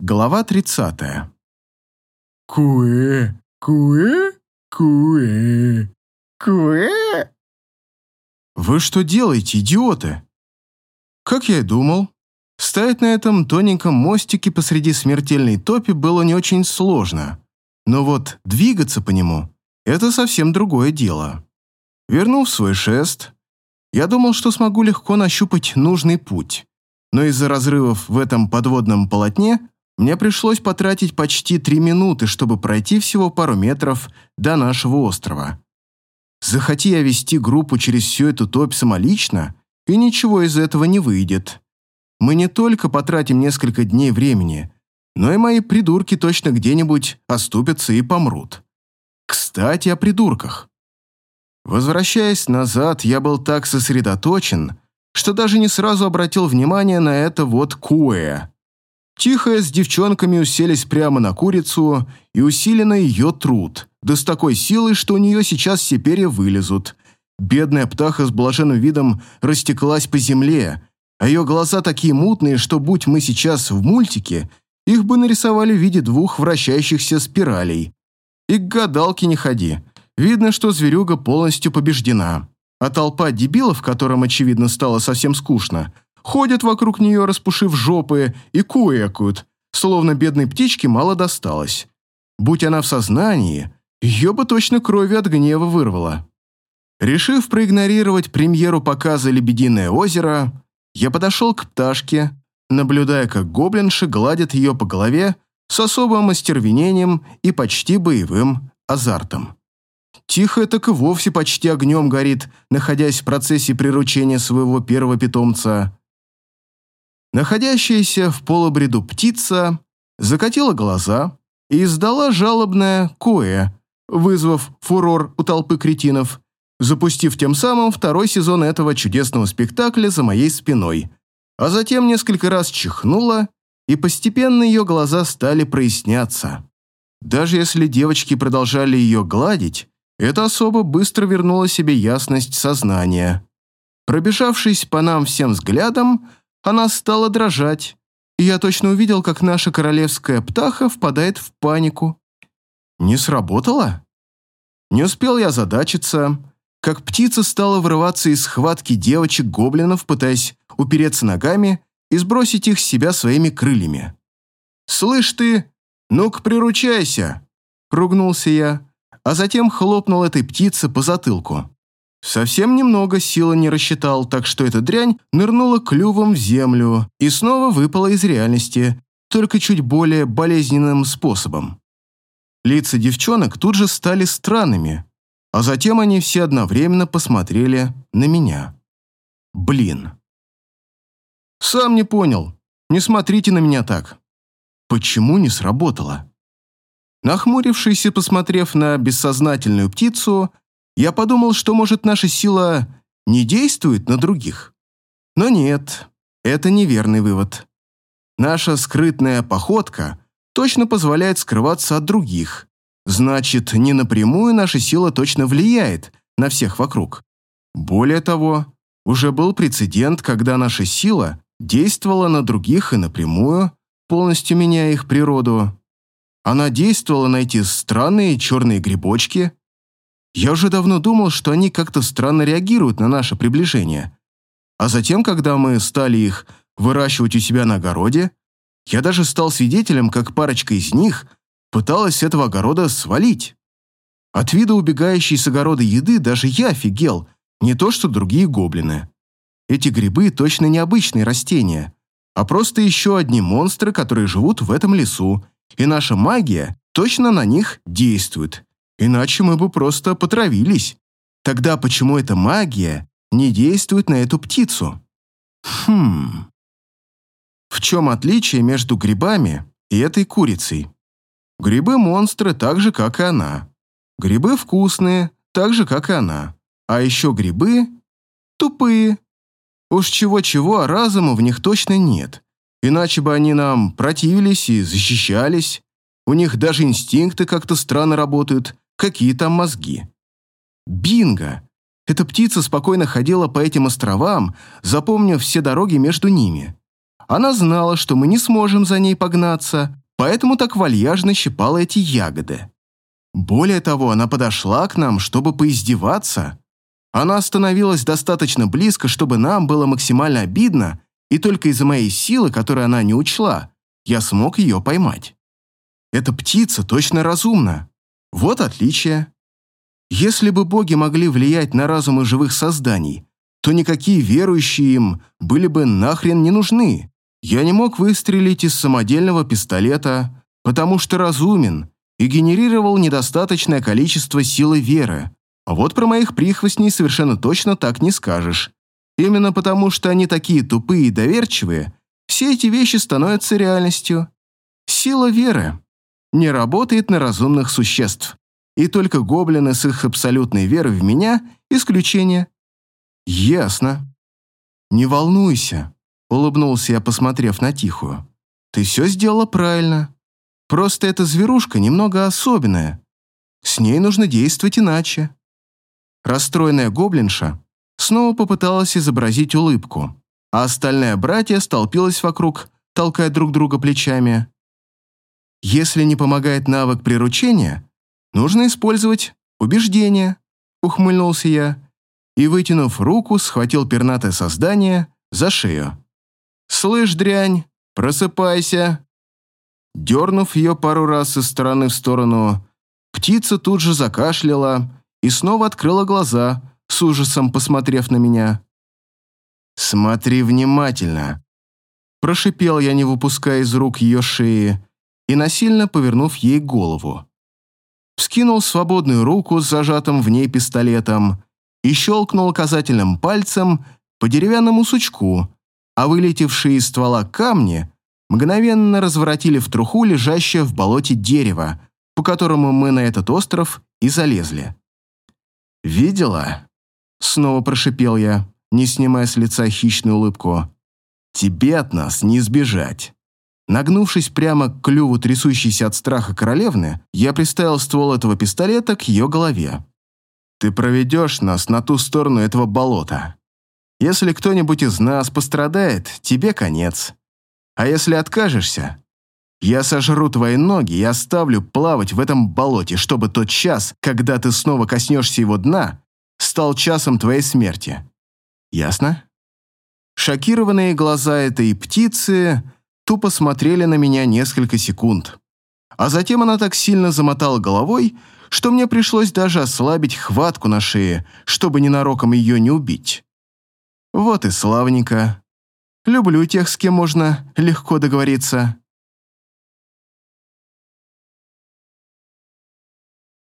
Глава 30. Куэ, куэ, куэ, куэ. Вы что делаете, идиоты? Как я и думал, стоять на этом тоненьком мостике посреди смертельной топи было не очень сложно. Но вот двигаться по нему – это совсем другое дело. Вернув свой шест, я думал, что смогу легко нащупать нужный путь. Но из-за разрывов в этом подводном полотне мне пришлось потратить почти три минуты, чтобы пройти всего пару метров до нашего острова. Захоти я вести группу через всю эту топь самолично, и ничего из этого не выйдет. Мы не только потратим несколько дней времени, но и мои придурки точно где-нибудь оступятся и помрут. Кстати, о придурках. Возвращаясь назад, я был так сосредоточен, что даже не сразу обратил внимание на это вот куэ. Тихо с девчонками уселись прямо на курицу и усиленно ее труд, да с такой силой, что у нее сейчас все перья вылезут. Бедная птаха с блаженным видом растеклась по земле, а ее глаза такие мутные, что, будь мы сейчас в мультике, их бы нарисовали в виде двух вращающихся спиралей. И к гадалке не ходи. Видно, что зверюга полностью побеждена. А толпа дебилов, которым, очевидно, стало совсем скучно, ходят вокруг нее, распушив жопы, и куекают, словно бедной птичке мало досталось. Будь она в сознании, ее бы точно крови от гнева вырвало. Решив проигнорировать премьеру показа «Лебединое озеро», я подошел к пташке, наблюдая, как гоблинши гладят ее по голове с особым остервенением и почти боевым азартом. Тихо так и вовсе почти огнем горит, находясь в процессе приручения своего первого питомца. Находящаяся в полубреду птица закатила глаза и издала жалобное «кое», вызвав фурор у толпы кретинов, запустив тем самым второй сезон этого чудесного спектакля за моей спиной, а затем несколько раз чихнула, и постепенно ее глаза стали проясняться. Даже если девочки продолжали ее гладить, эта особа быстро вернула себе ясность сознания. Пробежавшись по нам всем взглядом, она стала дрожать, и я точно увидел, как наша королевская птаха впадает в панику. Не сработало? Не успел я задачиться, как птица стала вырываться из схватки девочек-гоблинов, пытаясь упереться ногами и сбросить их с себя своими крыльями. «Слышь ты, ну-ка приручайся!» — ругнулся я, а затем хлопнул этой птице по затылку. Совсем немного силы не рассчитал, так что эта дрянь нырнула клювом в землю и снова выпала из реальности, только чуть более болезненным способом. Лица девчонок тут же стали странными, а затем они все одновременно посмотрели на меня. Блин. Сам не понял. Не смотрите на меня так. Почему не сработало? Нахмурившись и посмотрев на бессознательную птицу, я подумал, что, может, наша сила не действует на других. Но нет, это неверный вывод. Наша скрытная походка точно позволяет скрываться от других. Значит, не напрямую наша сила точно влияет на всех вокруг. Более того, уже был прецедент, когда наша сила действовала на других и напрямую, полностью меняя их природу. Она действовала на эти странные черные грибочки. Я уже давно думал, что они как-то странно реагируют на наше приближение. А затем, когда мы стали их выращивать у себя на огороде, я даже стал свидетелем, как парочка из них пыталась с этого огорода свалить. От вида убегающей с огорода еды даже я офигел, не то что другие гоблины. Эти грибы точно необычные растения, а просто еще одни монстры, которые живут в этом лесу и наша магия точно на них действует. Иначе мы бы просто потравились. Тогда почему эта магия не действует на эту птицу? Хм. В чем отличие между грибами и этой курицей? Грибы-монстры так же, как и она. Грибы вкусные, так же, как и она. А еще грибы тупые. Уж чего-чего, а разума в них точно нет. Иначе бы они нам противились и защищались. У них даже инстинкты как-то странно работают. Какие там мозги? Бинго! Эта птица спокойно ходила по этим островам, запомнив все дороги между ними. Она знала, что мы не сможем за ней погнаться, поэтому так вальяжно щипала эти ягоды. Более того, она подошла к нам, чтобы поиздеваться. Она остановилась достаточно близко, чтобы нам было максимально обидно, и только из-за моей силы, которую она не учла, я смог ее поймать. Эта птица точно разумна. Вот отличие. Если бы боги могли влиять на разумы живых созданий, то никакие верующие им были бы нахрен не нужны. Я не мог выстрелить из самодельного пистолета, потому что разумен и генерировал недостаточное количество силы веры. А вот про моих прихвостней совершенно точно так не скажешь. Именно потому, что они такие тупые и доверчивые, все эти вещи становятся реальностью. Сила веры не работает на разумных существ. И только гоблины с их абсолютной верой в меня – исключение. Ясно. Не волнуйся, улыбнулся я, посмотрев на Тихую. Ты все сделала правильно. Просто эта зверушка немного особенная. С ней нужно действовать иначе. Расстроенная гоблинша снова попыталась изобразить улыбку, а остальная братья столпилась вокруг, толкая друг друга плечами. Если не помогает навык приручения, нужно использовать убеждение, ухмыльнулся я и, вытянув руку, схватил пернатое создание за шею. «Слышь, дрянь, просыпайся!» Дернув ее пару раз из стороны в сторону, птица тут же закашляла и снова открыла глаза, с ужасом посмотрев на меня. «Смотри внимательно!» Прошипел я, не выпуская из рук ее шеи, и насильно повернув ей голову. Вскинул свободную руку с зажатым в ней пистолетом и щелкнул указательным пальцем по деревянному сучку, а вылетевшие из ствола камни мгновенно разворотили в труху лежащее в болоте дерево, по которому мы на этот остров и залезли. «Видела?» — снова прошипел я, не снимая с лица хищную улыбку. «Тебе от нас не сбежать». Нагнувшись прямо к клюву трясущейся от страха королевны, я приставил ствол этого пистолета к ее голове. «Ты проведешь нас на ту сторону этого болота. Если кто-нибудь из нас пострадает, тебе конец. А если откажешься, я сожру твои ноги и оставлю плавать в этом болоте, чтобы тот час, когда ты снова коснешься его дна, стал часом твоей смерти. Ясно?» Шокированные глаза этой птицы тупо смотрели на меня несколько секунд. А затем она так сильно замотала головой, что мне пришлось даже ослабить хватку на шее, чтобы ненароком ее не убить. Вот и славненько. Люблю тех, с кем можно легко договориться.